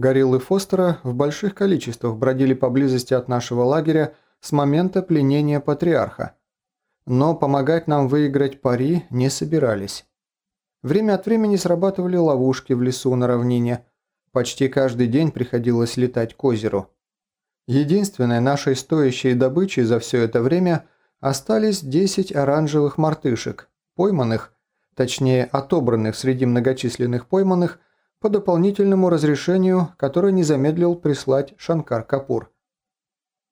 Гориллы Фостера в больших количествах бродили поблизости от нашего лагеря с момента пленения патриарха. Но помогать нам выиграть пари не собирались. Время от времени срабатывали ловушки в лесу на равнине. Почти каждый день приходилось летать к озеру. Единственной нашей стоящей добычей за все это время остались 10 оранжевых мартышек, пойманных, точнее отобранных среди многочисленных пойманных, по дополнительному разрешению, которое не замедлил прислать Шанкар Капур.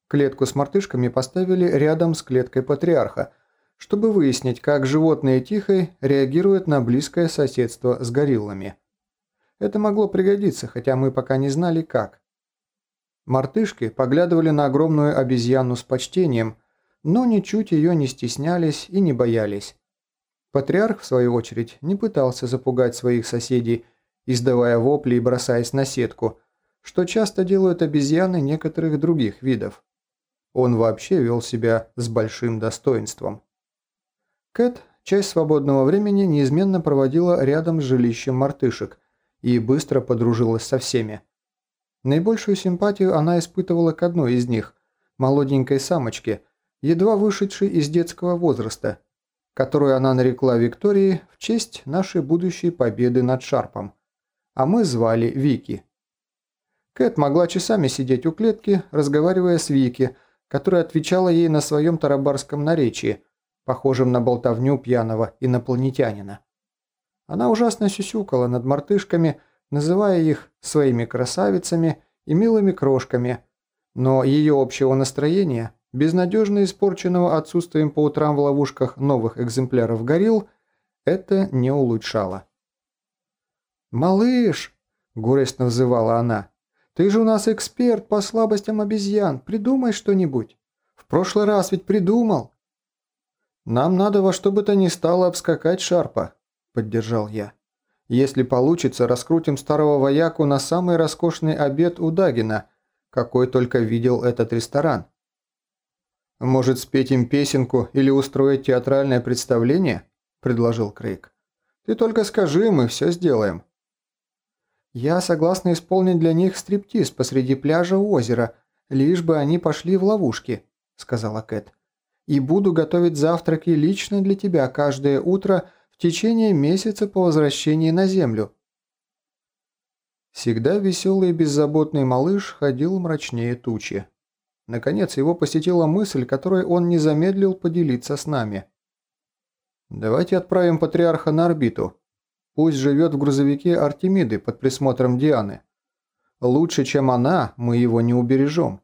Клетку с мартышками поставили рядом с клеткой патриарха, чтобы выяснить, как животные тихой реагируют на близкое соседство с гориллами. Это могло пригодиться, хотя мы пока не знали как. Мартышки поглядывали на огромную обезьяну с почтением, но ничуть ее не стеснялись и не боялись. Патриарх, в свою очередь, не пытался запугать своих соседей, издавая вопли и бросаясь на сетку, что часто делают обезьяны некоторых других видов. Он вообще вел себя с большим достоинством. Кэт часть свободного времени неизменно проводила рядом с жилищем мартышек и быстро подружилась со всеми. Наибольшую симпатию она испытывала к одной из них, молоденькой самочке, едва вышедшей из детского возраста, которую она нарекла Викторией в честь нашей будущей победы над Шарпом. А мы звали Вики. Кэт могла часами сидеть у клетки, разговаривая с Вики, которая отвечала ей на своем тарабарском наречии, похожем на болтовню пьяного инопланетянина. Она ужасно сюсюкала над мартышками, называя их своими красавицами и милыми крошками, но ее общего настроения, безнадежно испорченного отсутствием по утрам в ловушках новых экземпляров горилл, это не улучшало. «Малыш!» – горестно взывала она. «Ты же у нас эксперт по слабостям обезьян, придумай что-нибудь. В прошлый раз ведь придумал». «Нам надо во что бы то ни стало обскакать Шарпа», – поддержал я. Если получится, раскрутим старого вояку на самый роскошный обед у Дагина, какой только видел этот ресторан. «Может, спеть им песенку или устроить театральное представление?» – предложил Крейг. «Ты только скажи, мы все сделаем». «Я согласна исполнить для них стриптиз посреди пляжа у озера, лишь бы они пошли в ловушки», – сказала Кэт. «И буду готовить завтраки лично для тебя каждое утро в течение месяца по возвращении на Землю. Всегда веселый и беззаботный малыш ходил мрачнее тучи. Наконец его посетила мысль, которой он не замедлил поделиться с нами. «Давайте отправим патриарха на орбиту. Пусть живет в грузовике Артемиды под присмотром Дианы. Лучше, чем она, мы его не убережем.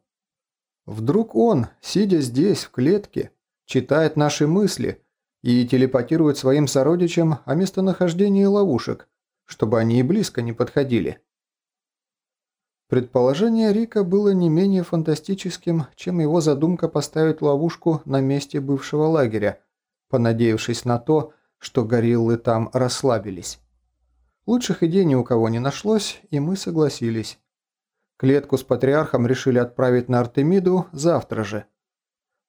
Вдруг он, сидя здесь, в клетке, читает наши мысли – и телепатирует своим сородичам о местонахождении ловушек, чтобы они и близко не подходили. Предположение Рика было не менее фантастическим, чем его задумка поставить ловушку на месте бывшего лагеря, понадеявшись на то, что гориллы там расслабились. Лучших идей ни у кого не нашлось, и мы согласились. Клетку с патриархом решили отправить на Артемиду завтра же.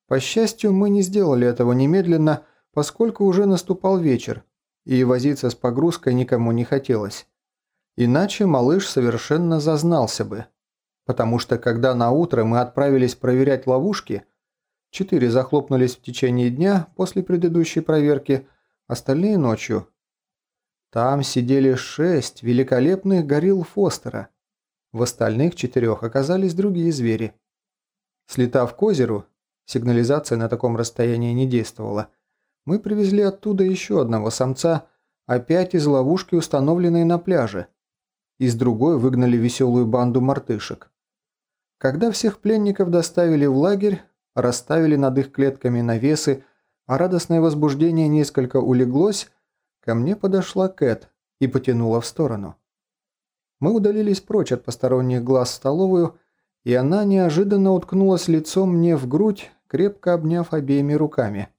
По счастью, мы не сделали этого немедленно, поскольку уже наступал вечер, и возиться с погрузкой никому не хотелось. Иначе малыш совершенно зазнался бы. Потому что когда на утро мы отправились проверять ловушки, четыре захлопнулись в течение дня после предыдущей проверки, остальные ночью. Там сидели шесть великолепных горилл Фостера. В остальных четырех оказались другие звери. Слетав к озеру, сигнализация на таком расстоянии не действовала, мы привезли оттуда еще одного самца, опять из ловушки, установленной на пляже. Из другой выгнали веселую банду мартышек. Когда всех пленников доставили в лагерь, расставили над их клетками навесы, а радостное возбуждение несколько улеглось, ко мне подошла Кэт и потянула в сторону. Мы удалились прочь от посторонних глаз в столовую, и она неожиданно уткнулась лицом мне в грудь, крепко обняв обеими руками.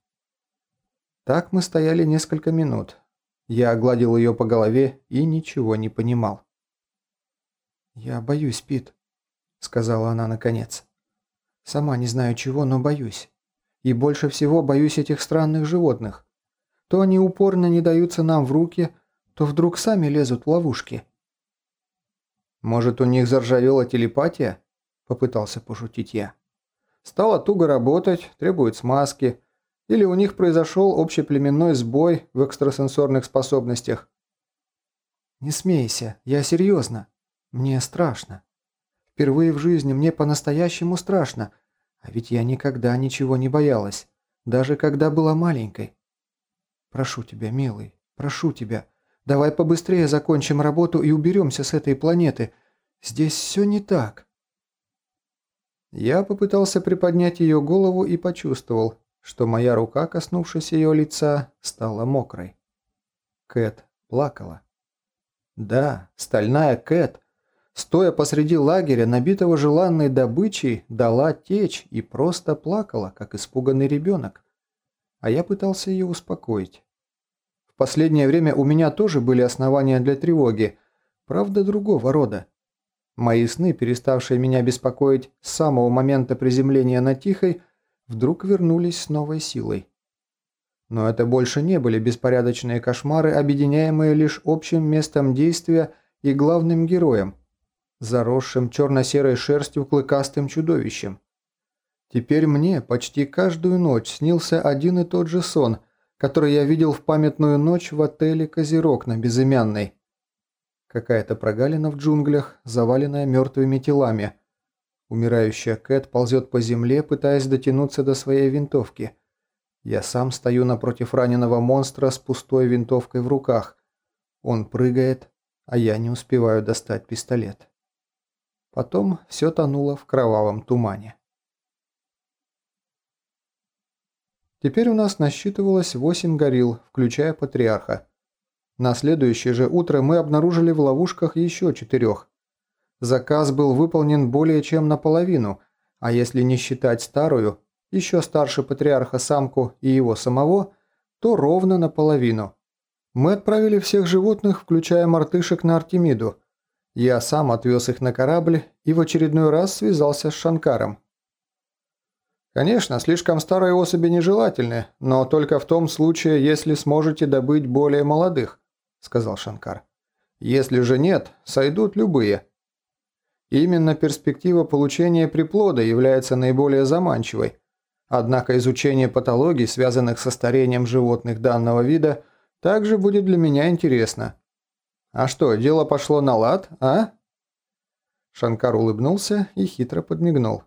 Так мы стояли несколько минут. Я огладил ее по голове и ничего не понимал. «Я боюсь, Пит», — сказала она наконец. «Сама не знаю чего, но боюсь. И больше всего боюсь этих странных животных. То они упорно не даются нам в руки, то вдруг сами лезут в ловушки». Может, у них заржавела телепатия? Попытался пошутить я. Стало туго работать, требует смазки. Или у них произошел общеплеменной сбой в экстрасенсорных способностях. Не смейся, я серьезно. Мне страшно. Впервые в жизни мне по-настоящему страшно. А ведь я никогда ничего не боялась. Даже когда была маленькой. Прошу тебя, милый, прошу тебя. Давай побыстрее закончим работу и уберемся с этой планеты. Здесь все не так. Я попытался приподнять ее голову и почувствовал, что моя рука, коснувшись ее лица, стала мокрой. Кэт плакала. Да, стальная Кэт, стоя посреди лагеря, набитого желанной добычей, дала течь и просто плакала, как испуганный ребенок. А я пытался ее успокоить. В последнее время у меня тоже были основания для тревоги, правда другого рода. Мои сны, переставшие меня беспокоить с самого момента приземления на Тихой, вдруг вернулись с новой силой. Но это больше не были беспорядочные кошмары, объединяемые лишь общим местом действия и главным героем, заросшим черно-серой шерстью клыкастым чудовищем. Теперь мне почти каждую ночь снился один и тот же сон, который я видел в памятную ночь в отеле «Козерог» на Безымянной. Какая-то прогалина в джунглях, заваленная мертвыми телами. Умирающая Кэт ползет по земле, пытаясь дотянуться до своей винтовки – я сам стою напротив раненого монстра с пустой винтовкой в руках. Он прыгает, а я не успеваю достать пистолет. Потом все тонуло в кровавом тумане. Теперь у нас насчитывалось восемь горилл, включая патриарха. На следующее же утро мы обнаружили в ловушках еще четырех. Заказ был выполнен более чем наполовину, а если не считать старую, еще старше патриарха самку и его самого, то ровно наполовину. Мы отправили всех животных, включая мартышек, на Артемиду. Я сам отвез их на корабль и в очередной раз связался с Шанкаром. Конечно, слишком старые особи нежелательны, но только в том случае, если сможете добыть более молодых, сказал Шанкар. Если же нет, сойдут любые. Именно перспектива получения приплода является наиболее заманчивой, Однако изучение патологий, связанных со старением животных данного вида, также будет для меня интересно. А что, дело пошло на лад, а? Шанкар улыбнулся и хитро подмигнул.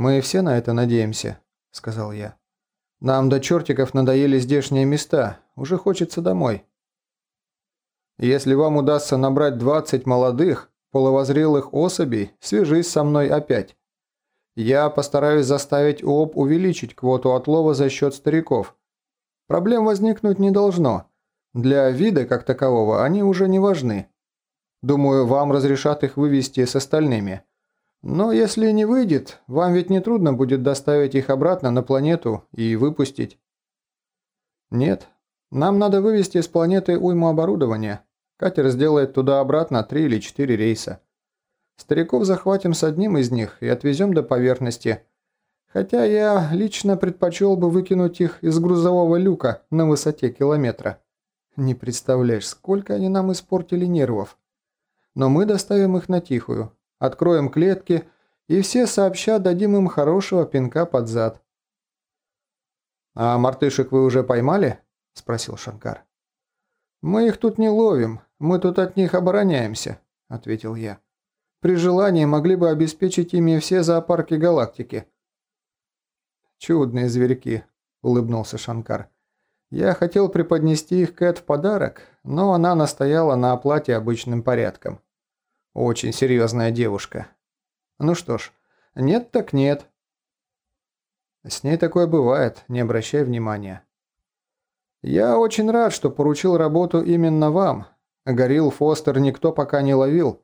«Мы все на это надеемся», — сказал я. «Нам до чертиков надоели здешние места, уже хочется домой». «Если вам удастся набрать 20 молодых, половозрелых особей, свяжись со мной опять. Я постараюсь заставить ООП увеличить квоту отлова за счет стариков. Проблем возникнуть не должно. Для вида как такового они уже не важны. Думаю, вам разрешат их вывести с остальными. Но если не выйдет, вам ведь не трудно будет доставить их обратно на планету и выпустить. Нет, нам надо вывести с планеты уйму оборудования. Катер сделает туда-обратно три или четыре рейса. Стариков захватим с одним из них и отвезем до поверхности. Хотя я лично предпочел бы выкинуть их из грузового люка на высоте километра. Не представляешь, сколько они нам испортили нервов. Но мы доставим их на тихую, откроем клетки и все сообща дадим им хорошего пинка под зад. «А мартышек вы уже поймали?» – спросил Шанкар. «Мы их тут не ловим, мы тут от них обороняемся», – ответил я. При желании могли бы обеспечить ими все зоопарки галактики». «Чудные зверьки», – улыбнулся Шанкар. «Я хотел преподнести их Кэт в подарок, но она настояла на оплате обычным порядком. Очень серьезная девушка. Ну что ж, нет так нет». «С ней такое бывает, не обращай внимания». «Я очень рад, что поручил работу именно вам. Горилл Фостер никто пока не ловил».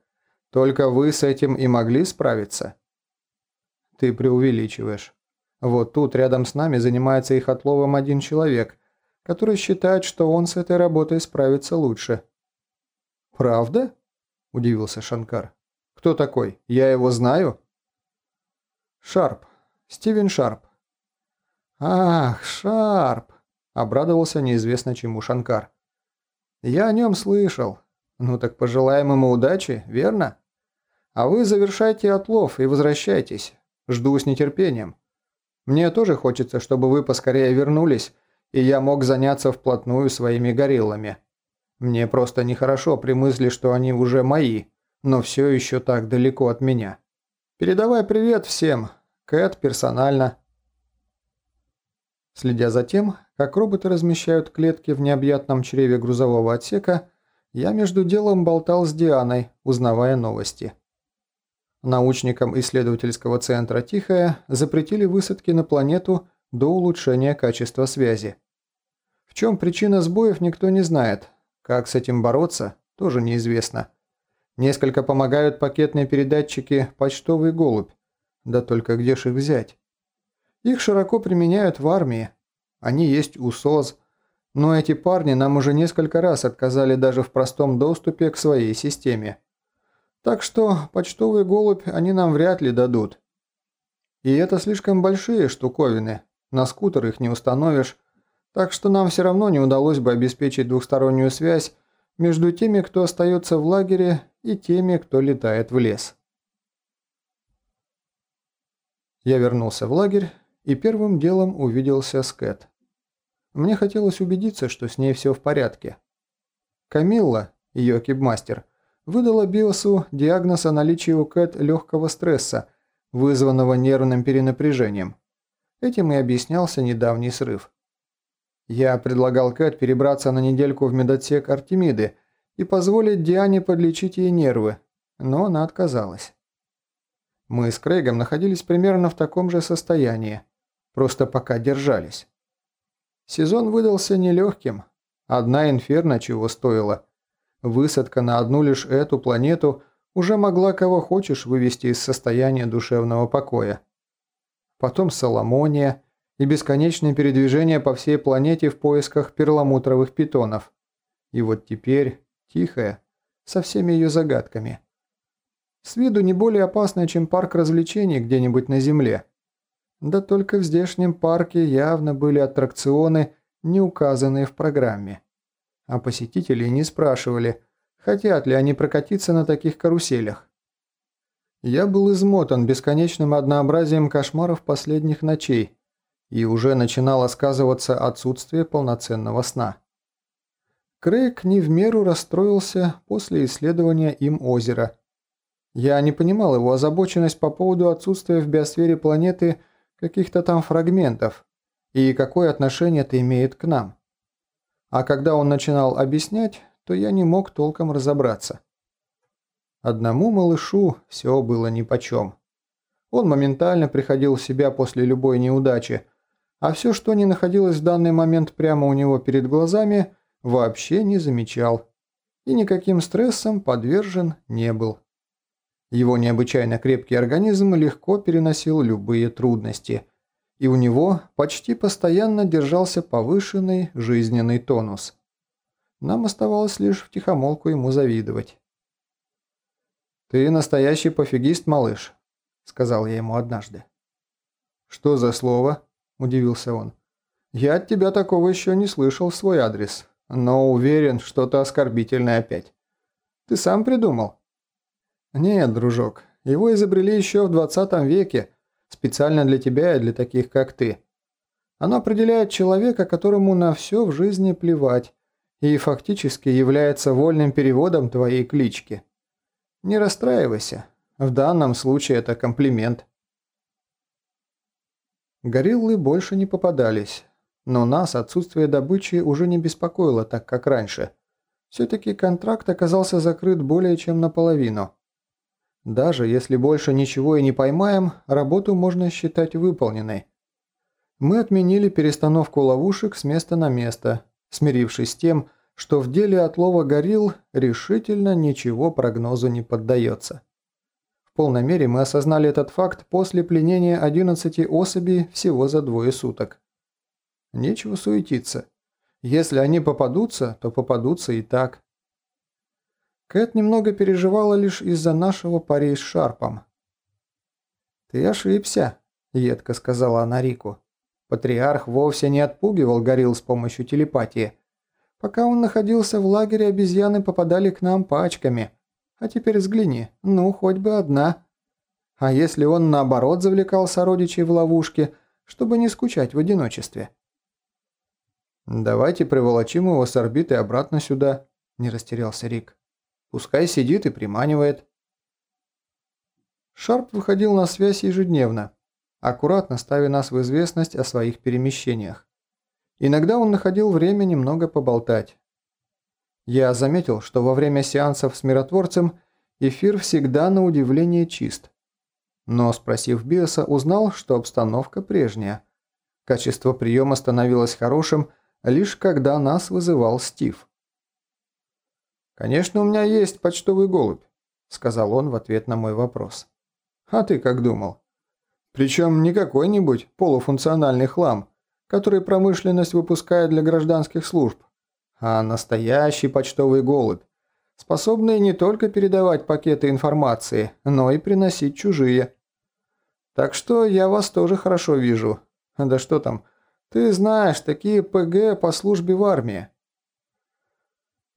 Только вы с этим и могли справиться? Ты преувеличиваешь. Вот тут рядом с нами занимается их отловом один человек, который считает, что он с этой работой справится лучше. «Правда?» – удивился Шанкар. «Кто такой? Я его знаю?» «Шарп. Стивен Шарп». «Ах, Шарп!» – обрадовался неизвестно чему Шанкар. «Я о нем слышал. Ну так пожелаем ему удачи, верно? А вы завершайте отлов и возвращайтесь. Жду с нетерпением. Мне тоже хочется, чтобы вы поскорее вернулись, и я мог заняться вплотную своими гориллами. Мне просто нехорошо при мысли, что они уже мои, но все еще так далеко от меня. Передавай привет всем. Кэт персонально. Следя за тем, как роботы размещают клетки в необъятном чреве грузового отсека, я между делом болтал с Дианой, узнавая новости. Научникам исследовательского центра «Тихая» запретили высадки на планету до улучшения качества связи. В чем причина сбоев, никто не знает. Как с этим бороться, тоже неизвестно. Несколько помогают пакетные передатчики «Почтовый голубь». Да только где ж их взять? Их широко применяют в армии. Они есть у СОЗ. Но эти парни нам уже несколько раз отказали даже в простом доступе к своей системе. Так что почтовый голубь они нам вряд ли дадут. И это слишком большие штуковины. На скутер их не установишь. Так что нам все равно не удалось бы обеспечить двухстороннюю связь между теми, кто остается в лагере, и теми, кто летает в лес. Я вернулся в лагерь и первым делом увиделся с Кэт. Мне хотелось убедиться, что с ней все в порядке. Камилла, ее кибмастер, выдала Биосу диагноз о наличии у Кэт легкого стресса, вызванного нервным перенапряжением. Этим и объяснялся недавний срыв. Я предлагал Кэт перебраться на недельку в медотсек Артемиды и позволить Диане подлечить ей нервы, но она отказалась. Мы с Крейгом находились примерно в таком же состоянии, просто пока держались. Сезон выдался нелегким, одна инферно чего стоила. Высадка на одну лишь эту планету уже могла кого хочешь вывести из состояния душевного покоя. Потом Соломония – и бесконечные передвижения по всей планете в поисках перламутровых питонов. И вот теперь тихая, со всеми ее загадками. С виду не более опасная, чем парк развлечений где-нибудь на Земле. Да только в здешнем парке явно были аттракционы, не указанные в программе. А посетители не спрашивали, хотят ли они прокатиться на таких каруселях. Я был измотан бесконечным однообразием кошмаров последних ночей, и уже начинало сказываться отсутствие полноценного сна. Крейг не в меру расстроился после исследования им озера. Я не понимал его озабоченность по поводу отсутствия в биосфере планеты каких-то там фрагментов и какое отношение это имеет к нам. А когда он начинал объяснять, то я не мог толком разобраться. Одному малышу все было нипочем. Он моментально приходил в себя после любой неудачи, а все, что не находилось в данный момент прямо у него перед глазами, вообще не замечал и никаким стрессом подвержен не был. Его необычайно крепкий организм легко переносил любые трудности, и у него почти постоянно держался повышенный жизненный тонус. Нам оставалось лишь втихомолку ему завидовать. «Ты настоящий пофигист, малыш», — сказал я ему однажды. «Что за слово?» – удивился он. «Я от тебя такого еще не слышал в свой адрес, но уверен, что-то оскорбительное опять. Ты сам придумал?» «Нет, дружок, его изобрели еще в 20 веке, специально для тебя и для таких, как ты. Оно определяет человека, которому на все в жизни плевать, и фактически является вольным переводом твоей клички. Не расстраивайся, в данном случае это комплимент». Гориллы больше не попадались, но нас отсутствие добычи уже не беспокоило так, как раньше. Все-таки контракт оказался закрыт более чем наполовину. Даже если больше ничего и не поймаем, работу можно считать выполненной. Мы отменили перестановку ловушек с места на место, смирившись с тем, что в деле отлова горилл решительно ничего прогнозу не поддается полной мере мы осознали этот факт после пленения 11 особей всего за двое суток. Нечего суетиться. Если они попадутся, то попадутся и так. Кэт немного переживала лишь из-за нашего пари с Шарпом. «Ты ошибся», – едко сказала она Рику. Патриарх вовсе не отпугивал горилл с помощью телепатии. Пока он находился в лагере, обезьяны попадали к нам пачками. А теперь взгляни, ну, хоть бы одна. А если он, наоборот, завлекал сородичей в ловушки, чтобы не скучать в одиночестве? «Давайте приволочим его с орбиты обратно сюда», – не растерялся Рик. «Пускай сидит и приманивает». Шарп выходил на связь ежедневно, аккуратно ставя нас в известность о своих перемещениях. Иногда он находил время немного поболтать. Я заметил, что во время сеансов с миротворцем эфир всегда на удивление чист. Но, спросив Биоса, узнал, что обстановка прежняя. Качество приема становилось хорошим, лишь когда нас вызывал Стив. «Конечно, у меня есть почтовый голубь», – сказал он в ответ на мой вопрос. «А ты как думал?» «Причем не какой-нибудь полуфункциональный хлам, который промышленность выпускает для гражданских служб, а настоящий почтовый голубь, способный не только передавать пакеты информации, но и приносить чужие. Так что я вас тоже хорошо вижу. Да что там, ты знаешь, такие ПГ по службе в армии.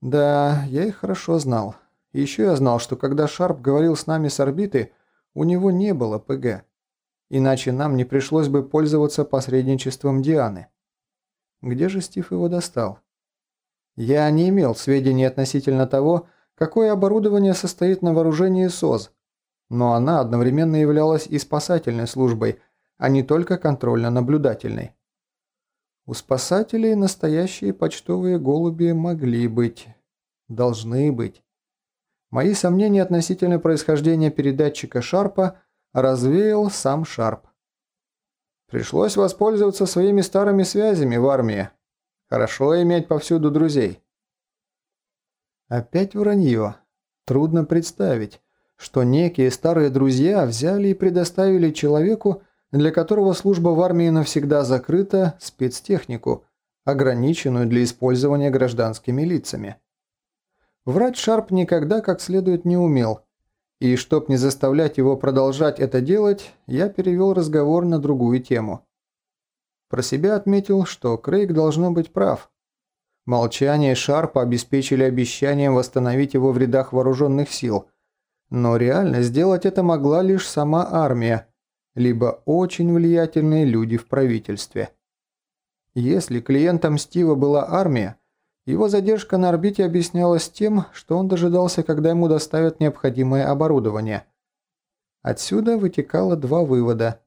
Да, я их хорошо знал. Еще я знал, что когда Шарп говорил с нами с орбиты, у него не было ПГ. Иначе нам не пришлось бы пользоваться посредничеством Дианы. Где же Стив его достал? Я не имел сведений относительно того, какое оборудование состоит на вооружении СОЗ, но она одновременно являлась и спасательной службой, а не только контрольно-наблюдательной. У спасателей настоящие почтовые голуби могли быть, должны быть. Мои сомнения относительно происхождения передатчика Шарпа развеял сам Шарп. Пришлось воспользоваться своими старыми связями в армии. Хорошо иметь повсюду друзей. Опять вранье. Трудно представить, что некие старые друзья взяли и предоставили человеку, для которого служба в армии навсегда закрыта, спецтехнику, ограниченную для использования гражданскими лицами. Врать Шарп никогда как следует не умел – и чтоб не заставлять его продолжать это делать, я перевел разговор на другую тему. Про себя отметил, что Крейг должно быть прав. Молчание Шарпа обеспечили обещанием восстановить его в рядах вооруженных сил, но реально сделать это могла лишь сама армия, либо очень влиятельные люди в правительстве. Если клиентом Стива была армия, его задержка на орбите объяснялась тем, что он дожидался, когда ему доставят необходимое оборудование. Отсюда вытекало два вывода.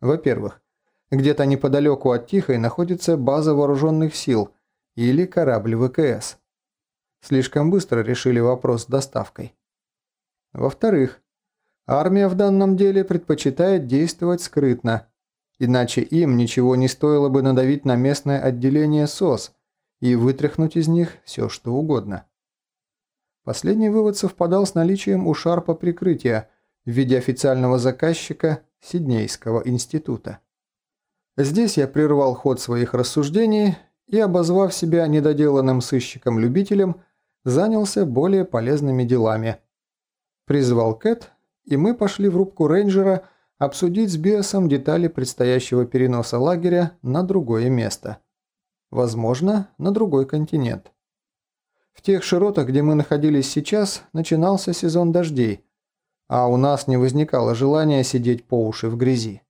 Во-первых, где-то неподалеку от Тихой находится база вооруженных сил или корабль ВКС. Слишком быстро решили вопрос с доставкой. Во-вторых, армия в данном деле предпочитает действовать скрытно, иначе им ничего не стоило бы надавить на местное отделение СОС, и вытряхнуть из них все, что угодно. Последний вывод совпадал с наличием у Шарпа прикрытия в виде официального заказчика Сиднейского института. Здесь я прервал ход своих рассуждений и, обозвав себя недоделанным сыщиком-любителем, занялся более полезными делами. Призвал Кэт, и мы пошли в рубку рейнджера обсудить с Биосом детали предстоящего переноса лагеря на другое место. Возможно, на другой континент. В тех широтах, где мы находились сейчас, начинался сезон дождей, а у нас не возникало желания сидеть по уши в грязи.